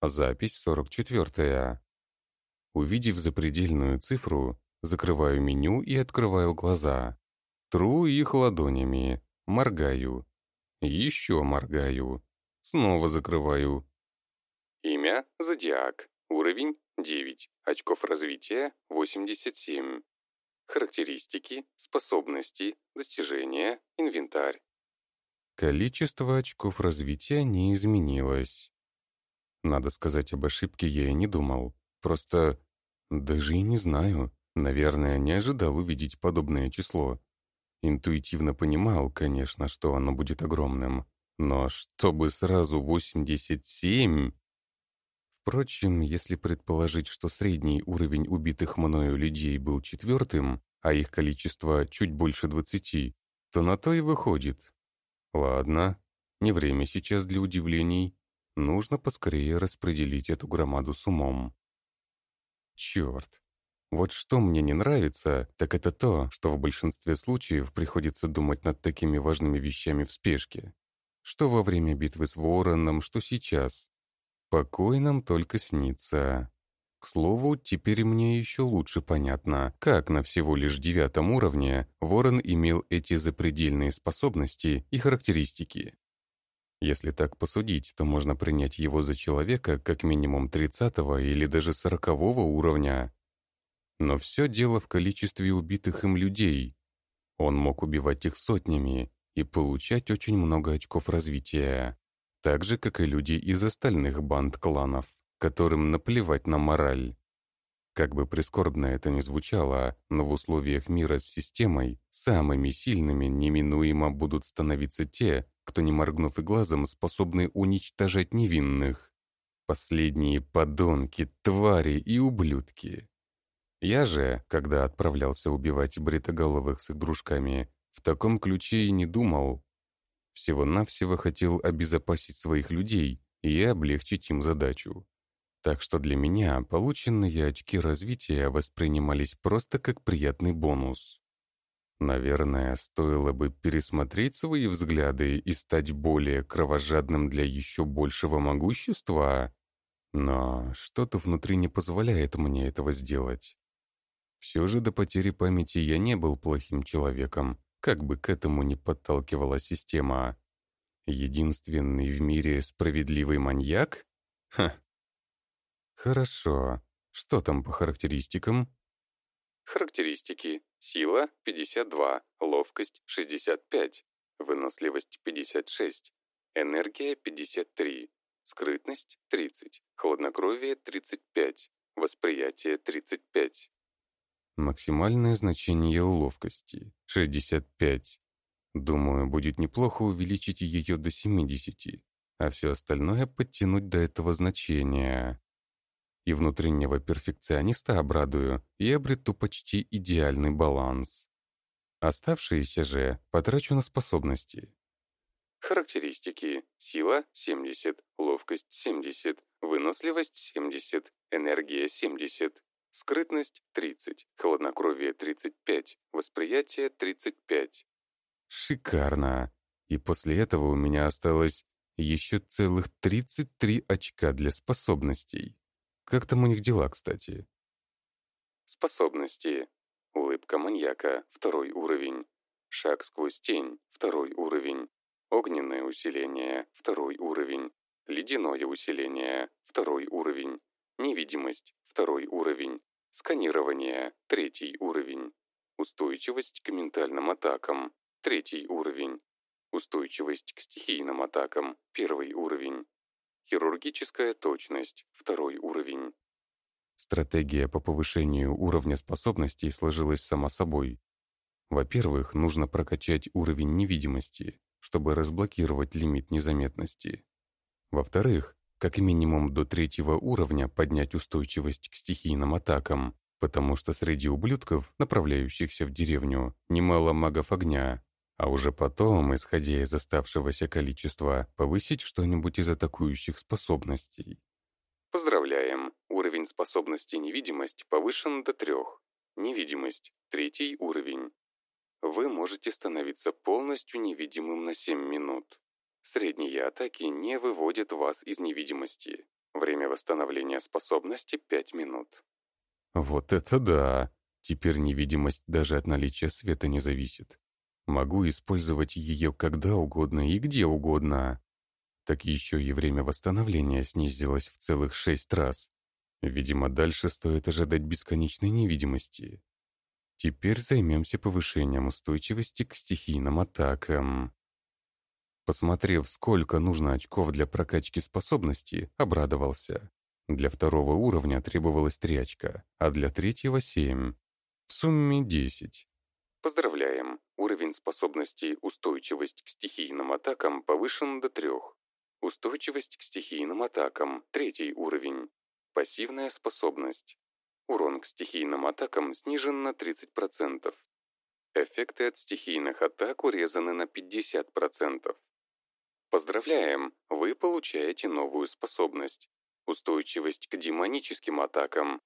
Запись 44. Увидев запредельную цифру, закрываю меню и открываю глаза. Тру их ладонями, моргаю. Еще моргаю. Снова закрываю. Имя – Зодиак. Уровень – 9. Очков развития – 87. Характеристики, способности, достижения, инвентарь. Количество очков развития не изменилось. Надо сказать, об ошибке я и не думал. Просто даже и не знаю. Наверное, не ожидал увидеть подобное число. Интуитивно понимал, конечно, что оно будет огромным. Но чтобы сразу 87... Впрочем, если предположить, что средний уровень убитых мною людей был четвертым, а их количество чуть больше двадцати, то на то и выходит. Ладно, не время сейчас для удивлений. Нужно поскорее распределить эту громаду с умом. Черт. Вот что мне не нравится, так это то, что в большинстве случаев приходится думать над такими важными вещами в спешке. Что во время битвы с Вороном, что сейчас. Покой нам только снится. К слову, теперь мне еще лучше понятно, как на всего лишь девятом уровне Ворон имел эти запредельные способности и характеристики. Если так посудить, то можно принять его за человека как минимум 30 или даже 40 уровня. Но все дело в количестве убитых им людей. Он мог убивать их сотнями и получать очень много очков развития. Так же, как и люди из остальных банд кланов которым наплевать на мораль. Как бы прискорбно это ни звучало, но в условиях мира с системой самыми сильными неминуемо будут становиться те, кто, не моргнув и глазом, способны уничтожать невинных. Последние подонки, твари и ублюдки. Я же, когда отправлялся убивать бритоголовых с их дружками, в таком ключе и не думал. Всего-навсего хотел обезопасить своих людей и облегчить им задачу. Так что для меня полученные очки развития воспринимались просто как приятный бонус. Наверное, стоило бы пересмотреть свои взгляды и стать более кровожадным для еще большего могущества, но что-то внутри не позволяет мне этого сделать. Все же до потери памяти я не был плохим человеком, как бы к этому ни подталкивала система. Единственный в мире справедливый маньяк? Ха, Хорошо. Что там по характеристикам? Характеристики. Сила 52, ловкость 65, выносливость 56, энергия 53, скрытность 30, хладнокровие 35, восприятие 35. Максимальное значение ловкости 65. Думаю, будет неплохо увеличить ее до 70, а все остальное подтянуть до этого значения и внутреннего перфекциониста обрадую и обрету почти идеальный баланс. Оставшиеся же потрачу на способности. Характеристики. Сила – 70, ловкость – 70, выносливость – 70, энергия – 70, скрытность – 30, хладнокровие – 35, восприятие – 35. Шикарно! И после этого у меня осталось еще целых 33 очка для способностей. Как там у них дела, кстати? Способности. Улыбка маньяка, второй уровень. Шаг сквозь тень, второй уровень. Огненное усиление, второй уровень. Ледяное усиление, второй уровень. Невидимость, второй уровень. Сканирование, третий уровень. Устойчивость к ментальным атакам, третий уровень. Устойчивость к стихийным атакам, первый уровень. Хирургическая точность, второй уровень. Стратегия по повышению уровня способностей сложилась сама собой. Во-первых, нужно прокачать уровень невидимости, чтобы разблокировать лимит незаметности. Во-вторых, как минимум до третьего уровня поднять устойчивость к стихийным атакам, потому что среди ублюдков, направляющихся в деревню, немало магов огня, а уже потом, исходя из оставшегося количества, повысить что-нибудь из атакующих способностей. Поздравляем! Уровень способности невидимость повышен до трех. Невидимость – третий уровень. Вы можете становиться полностью невидимым на 7 минут. Средние атаки не выводят вас из невидимости. Время восстановления способности 5 минут. Вот это да! Теперь невидимость даже от наличия света не зависит. Могу использовать ее когда угодно и где угодно. Так еще и время восстановления снизилось в целых шесть раз. Видимо, дальше стоит ожидать бесконечной невидимости. Теперь займемся повышением устойчивости к стихийным атакам. Посмотрев, сколько нужно очков для прокачки способности, обрадовался. Для второго уровня требовалось 3 очка, а для третьего — 7. В сумме 10. Поздравляем! Уровень способности «Устойчивость к стихийным атакам» повышен до 3. Устойчивость к стихийным атакам – третий уровень. Пассивная способность. Урон к стихийным атакам снижен на 30%. Эффекты от стихийных атак урезаны на 50%. Поздравляем! Вы получаете новую способность. Устойчивость к демоническим атакам.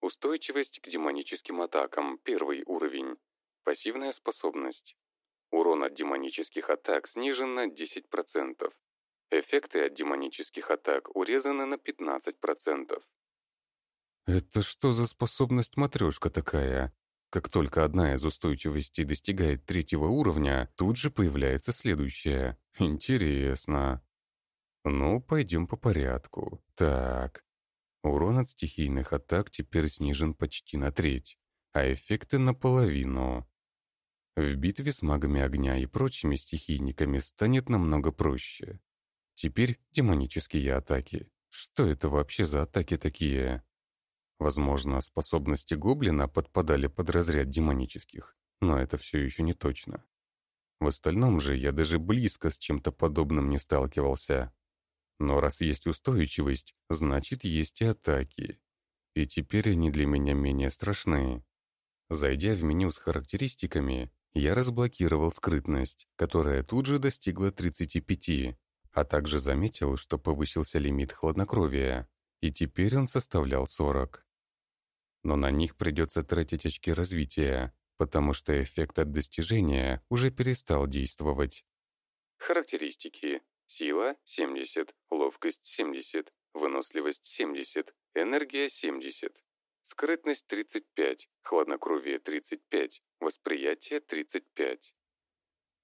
Устойчивость к демоническим атакам – первый уровень. Пассивная способность. Урон от демонических атак снижен на 10%. Эффекты от демонических атак урезаны на 15%. Это что за способность матрешка такая? Как только одна из устойчивостей достигает третьего уровня, тут же появляется следующая. Интересно. Ну, пойдем по порядку. Так. Урон от стихийных атак теперь снижен почти на треть, а эффекты наполовину. В битве с магами огня и прочими стихийниками станет намного проще. Теперь демонические атаки. Что это вообще за атаки такие? Возможно, способности гоблина подпадали под разряд демонических, но это все еще не точно. В остальном же я даже близко с чем-то подобным не сталкивался. Но раз есть устойчивость, значит есть и атаки. И теперь они для меня менее страшны. Зайдя в меню с характеристиками, я разблокировал скрытность, которая тут же достигла 35, а также заметил, что повысился лимит хладнокровия, и теперь он составлял 40 но на них придется тратить очки развития, потому что эффект от достижения уже перестал действовать. Характеристики. Сила – 70, ловкость – 70, выносливость – 70, энергия – 70, скрытность – 35, хладнокровие – 35, восприятие – 35.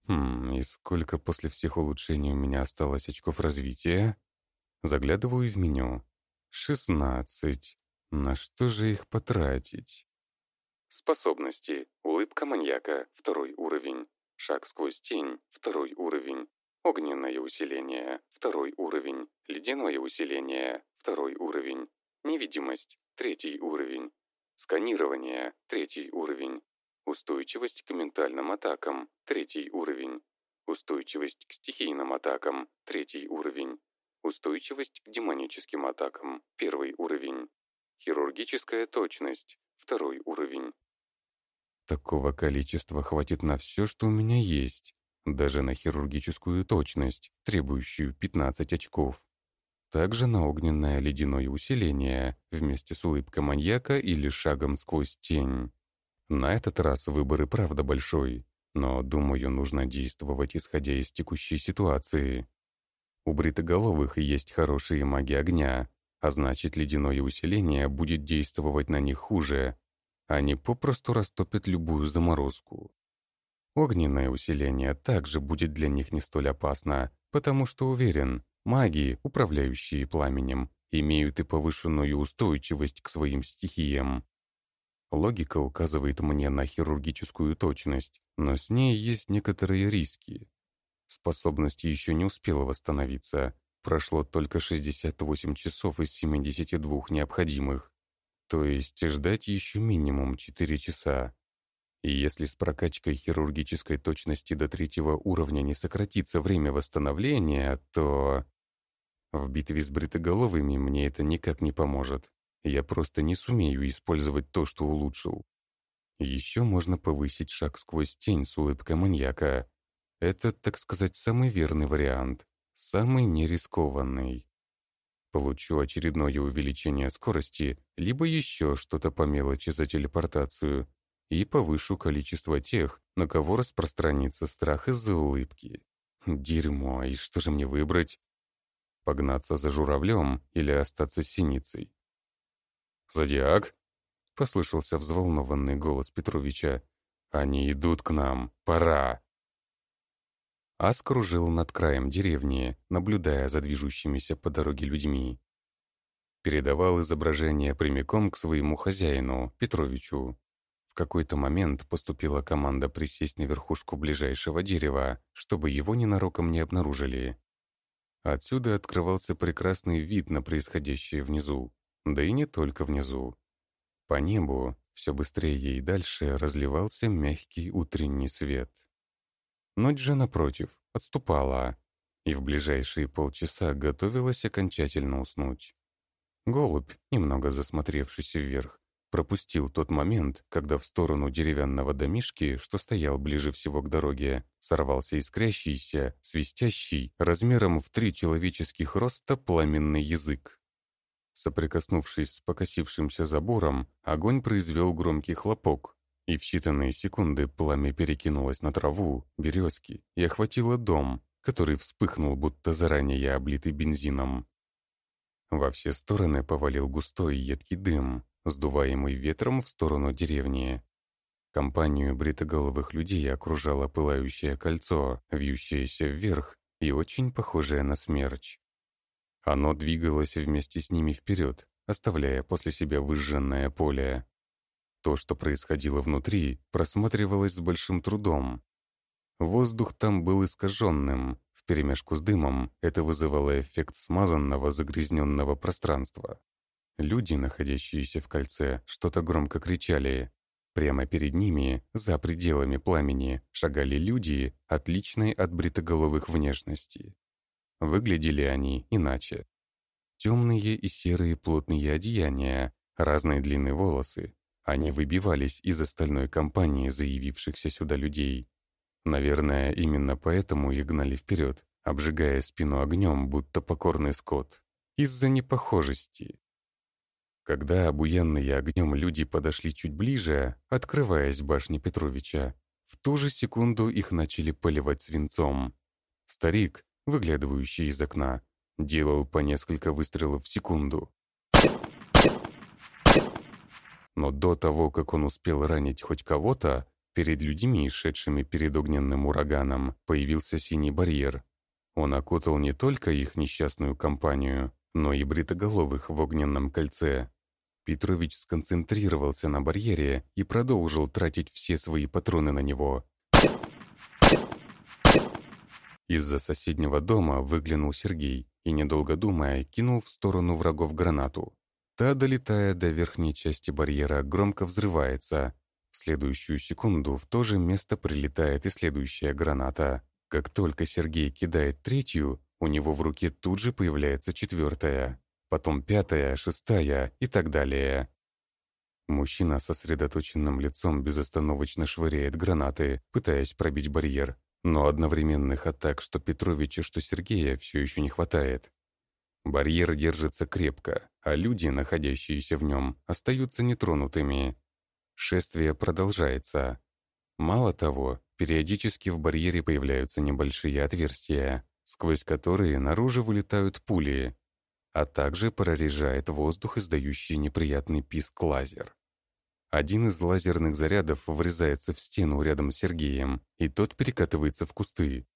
Хм, и сколько после всех улучшений у меня осталось очков развития? Заглядываю в меню. 16. На что же их потратить? Способности. Улыбка маньяка. Второй уровень. Шаг сквозь тень. Второй уровень. Огненное усиление. Второй уровень. Ледяное усиление. Второй уровень. Невидимость. Третий уровень. Сканирование. Третий уровень. Устойчивость к ментальным атакам. Третий уровень. Устойчивость к стихийным атакам. Третий уровень. Устойчивость к демоническим атакам. Первый уровень. Хирургическая точность. Второй уровень. Такого количества хватит на все, что у меня есть. Даже на хирургическую точность, требующую 15 очков. Также на огненное ледяное усиление, вместе с улыбкой маньяка или шагом сквозь тень. На этот раз выбор и правда большой, но, думаю, нужно действовать, исходя из текущей ситуации. У бритоголовых есть хорошие маги огня, а значит ледяное усиление будет действовать на них хуже. Они попросту растопят любую заморозку. Огненное усиление также будет для них не столь опасно, потому что уверен, маги, управляющие пламенем, имеют и повышенную устойчивость к своим стихиям. Логика указывает мне на хирургическую точность, но с ней есть некоторые риски. Способность еще не успела восстановиться, Прошло только 68 часов из 72 необходимых. То есть ждать еще минимум 4 часа. И если с прокачкой хирургической точности до третьего уровня не сократится время восстановления, то... В битве с бритоголовыми мне это никак не поможет. Я просто не сумею использовать то, что улучшил. Еще можно повысить шаг сквозь тень с улыбкой маньяка. Это, так сказать, самый верный вариант. Самый нерискованный. Получу очередное увеличение скорости, либо еще что-то по мелочи за телепортацию, и повышу количество тех, на кого распространится страх из-за улыбки. Дерьмо, и что же мне выбрать? Погнаться за журавлем или остаться синицей? «Зодиак?» — послышался взволнованный голос Петровича. «Они идут к нам. Пора!» Ас кружил над краем деревни, наблюдая за движущимися по дороге людьми. Передавал изображение прямиком к своему хозяину, Петровичу. В какой-то момент поступила команда присесть на верхушку ближайшего дерева, чтобы его ненароком не обнаружили. Отсюда открывался прекрасный вид на происходящее внизу, да и не только внизу. По небу все быстрее и дальше разливался мягкий утренний свет. Ночь же, напротив, отступала, и в ближайшие полчаса готовилась окончательно уснуть. Голубь, немного засмотревшись вверх, пропустил тот момент, когда в сторону деревянного домишки, что стоял ближе всего к дороге, сорвался искрящийся, свистящий, размером в три человеческих роста пламенный язык. Соприкоснувшись с покосившимся забором, огонь произвел громкий хлопок, и в считанные секунды пламя перекинулось на траву, березки и охватило дом, который вспыхнул, будто заранее облитый бензином. Во все стороны повалил густой едкий дым, сдуваемый ветром в сторону деревни. Компанию бритоголовых людей окружало пылающее кольцо, вьющееся вверх и очень похожее на смерч. Оно двигалось вместе с ними вперед, оставляя после себя выжженное поле. То, что происходило внутри, просматривалось с большим трудом. Воздух там был искаженным, вперемешку с дымом это вызывало эффект смазанного, загрязненного пространства. Люди, находящиеся в кольце, что-то громко кричали. Прямо перед ними, за пределами пламени, шагали люди, отличные от бритоголовых внешности. Выглядели они иначе. Темные и серые плотные одеяния, разные длины волосы, они выбивались из остальной компании заявившихся сюда людей. Наверное, именно поэтому их гнали вперед, обжигая спину огнем, будто покорный скот. Из-за непохожести. Когда обуянные огнем люди подошли чуть ближе, открываясь башне Петровича, в ту же секунду их начали поливать свинцом. Старик, выглядывающий из окна, делал по несколько выстрелов в секунду. Но до того, как он успел ранить хоть кого-то, перед людьми, шедшими перед огненным ураганом, появился синий барьер. Он окутал не только их несчастную компанию, но и бритоголовых в огненном кольце. Петрович сконцентрировался на барьере и продолжил тратить все свои патроны на него. Из-за соседнего дома выглянул Сергей и, недолго думая, кинул в сторону врагов гранату. Та, долетая до верхней части барьера, громко взрывается. В следующую секунду в то же место прилетает и следующая граната. Как только Сергей кидает третью, у него в руке тут же появляется четвертая, потом пятая, шестая и так далее. Мужчина со сосредоточенным лицом безостановочно швыряет гранаты, пытаясь пробить барьер. Но одновременных атак, что Петровича, что Сергея, все еще не хватает. Барьер держится крепко, а люди, находящиеся в нем, остаются нетронутыми. Шествие продолжается. Мало того, периодически в барьере появляются небольшие отверстия, сквозь которые наружу вылетают пули, а также прорежает воздух, издающий неприятный писк лазер. Один из лазерных зарядов врезается в стену рядом с Сергеем, и тот перекатывается в кусты.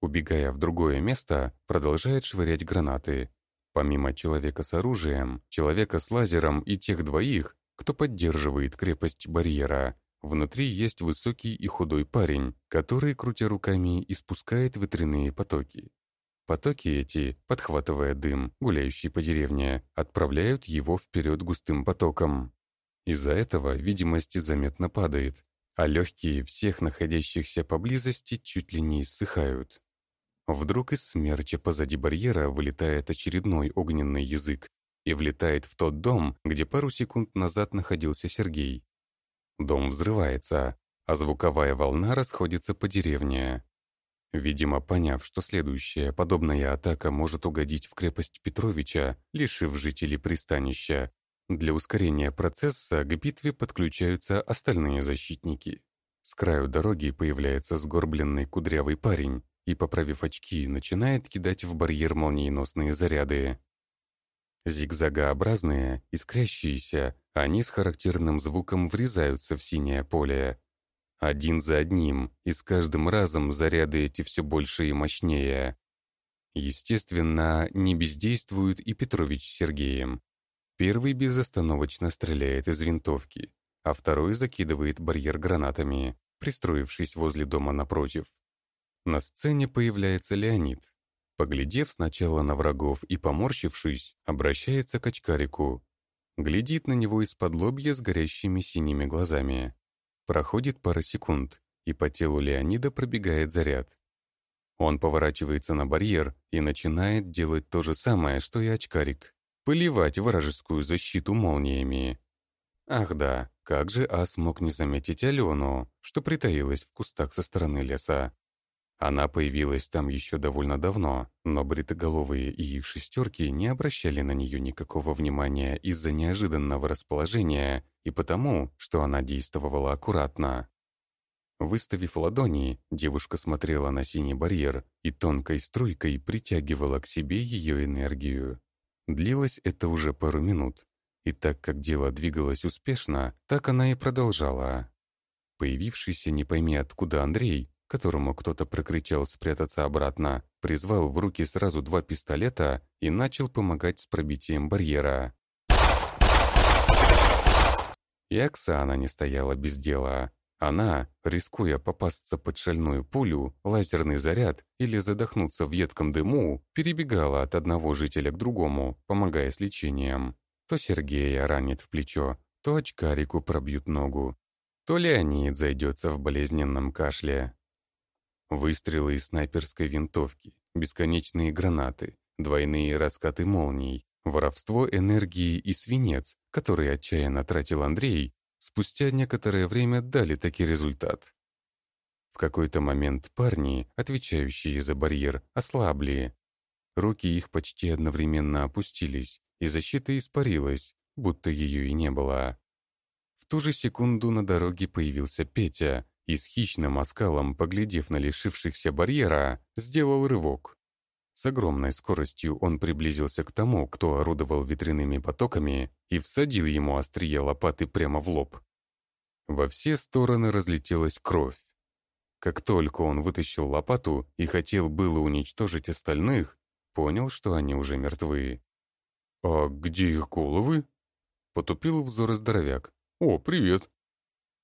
Убегая в другое место, продолжает швырять гранаты. Помимо человека с оружием, человека с лазером и тех двоих, кто поддерживает крепость барьера, внутри есть высокий и худой парень, который, крутя руками, испускает ветряные потоки. Потоки эти, подхватывая дым, гуляющий по деревне, отправляют его вперед густым потоком. Из-за этого видимость заметно падает, а легкие всех находящихся поблизости чуть ли не иссыхают. Вдруг из смерча позади барьера вылетает очередной огненный язык и влетает в тот дом, где пару секунд назад находился Сергей. Дом взрывается, а звуковая волна расходится по деревне. Видимо, поняв, что следующая подобная атака может угодить в крепость Петровича, лишив жителей пристанища, для ускорения процесса к битве подключаются остальные защитники. С краю дороги появляется сгорбленный кудрявый парень, и, поправив очки, начинает кидать в барьер молниеносные заряды. Зигзагообразные, искрящиеся, они с характерным звуком врезаются в синее поле. Один за одним, и с каждым разом заряды эти все больше и мощнее. Естественно, не бездействуют и Петрович с Сергеем. Первый безостановочно стреляет из винтовки, а второй закидывает барьер гранатами, пристроившись возле дома напротив. На сцене появляется Леонид. Поглядев сначала на врагов и поморщившись, обращается к очкарику. Глядит на него из-под лобья с горящими синими глазами. Проходит пара секунд, и по телу Леонида пробегает заряд. Он поворачивается на барьер и начинает делать то же самое, что и очкарик. Поливать вражескую защиту молниями. Ах да, как же Ас мог не заметить Алену, что притаилась в кустах со стороны леса. Она появилась там еще довольно давно, но бритоголовые и их шестерки не обращали на нее никакого внимания из-за неожиданного расположения и потому, что она действовала аккуратно. Выставив ладони, девушка смотрела на синий барьер и тонкой струйкой притягивала к себе ее энергию. Длилось это уже пару минут, и так как дело двигалось успешно, так она и продолжала. Появившийся не пойми откуда Андрей которому кто-то прокричал спрятаться обратно, призвал в руки сразу два пистолета и начал помогать с пробитием барьера. И Оксана не стояла без дела. Она, рискуя попасться под шальную пулю, лазерный заряд или задохнуться в едком дыму, перебегала от одного жителя к другому, помогая с лечением. То Сергея ранит в плечо, то очкарику пробьют ногу, то Леонид зайдется в болезненном кашле. Выстрелы из снайперской винтовки, бесконечные гранаты, двойные раскаты молний, воровство энергии и свинец, который отчаянно тратил Андрей, спустя некоторое время дали таки результат. В какой-то момент парни, отвечающие за барьер, ослабли. Руки их почти одновременно опустились, и защита испарилась, будто ее и не было. В ту же секунду на дороге появился Петя, и с хищным оскалом, поглядев на лишившихся барьера, сделал рывок. С огромной скоростью он приблизился к тому, кто орудовал ветряными потоками, и всадил ему острие лопаты прямо в лоб. Во все стороны разлетелась кровь. Как только он вытащил лопату и хотел было уничтожить остальных, понял, что они уже мертвы. «А где их головы?» Потупил взор здоровяк. «О, привет!»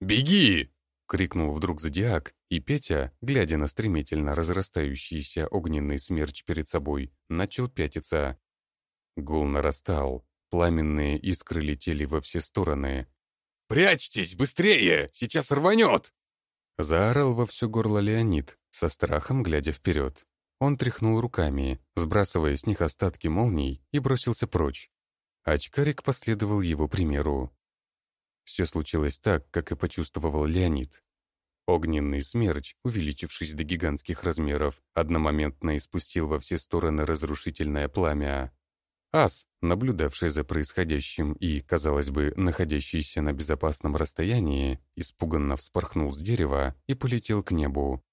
«Беги!» — крикнул вдруг Зодиак, и Петя, глядя на стремительно разрастающийся огненный смерч перед собой, начал пятиться. Гул нарастал, пламенные искры летели во все стороны. «Прячьтесь, быстрее! Сейчас рванет!» Заорал во все горло Леонид, со страхом глядя вперед. Он тряхнул руками, сбрасывая с них остатки молний, и бросился прочь. Очкарик последовал его примеру. Все случилось так, как и почувствовал Леонид. Огненный смерч, увеличившись до гигантских размеров, одномоментно испустил во все стороны разрушительное пламя. Ас, наблюдавший за происходящим и, казалось бы, находящийся на безопасном расстоянии, испуганно вспорхнул с дерева и полетел к небу.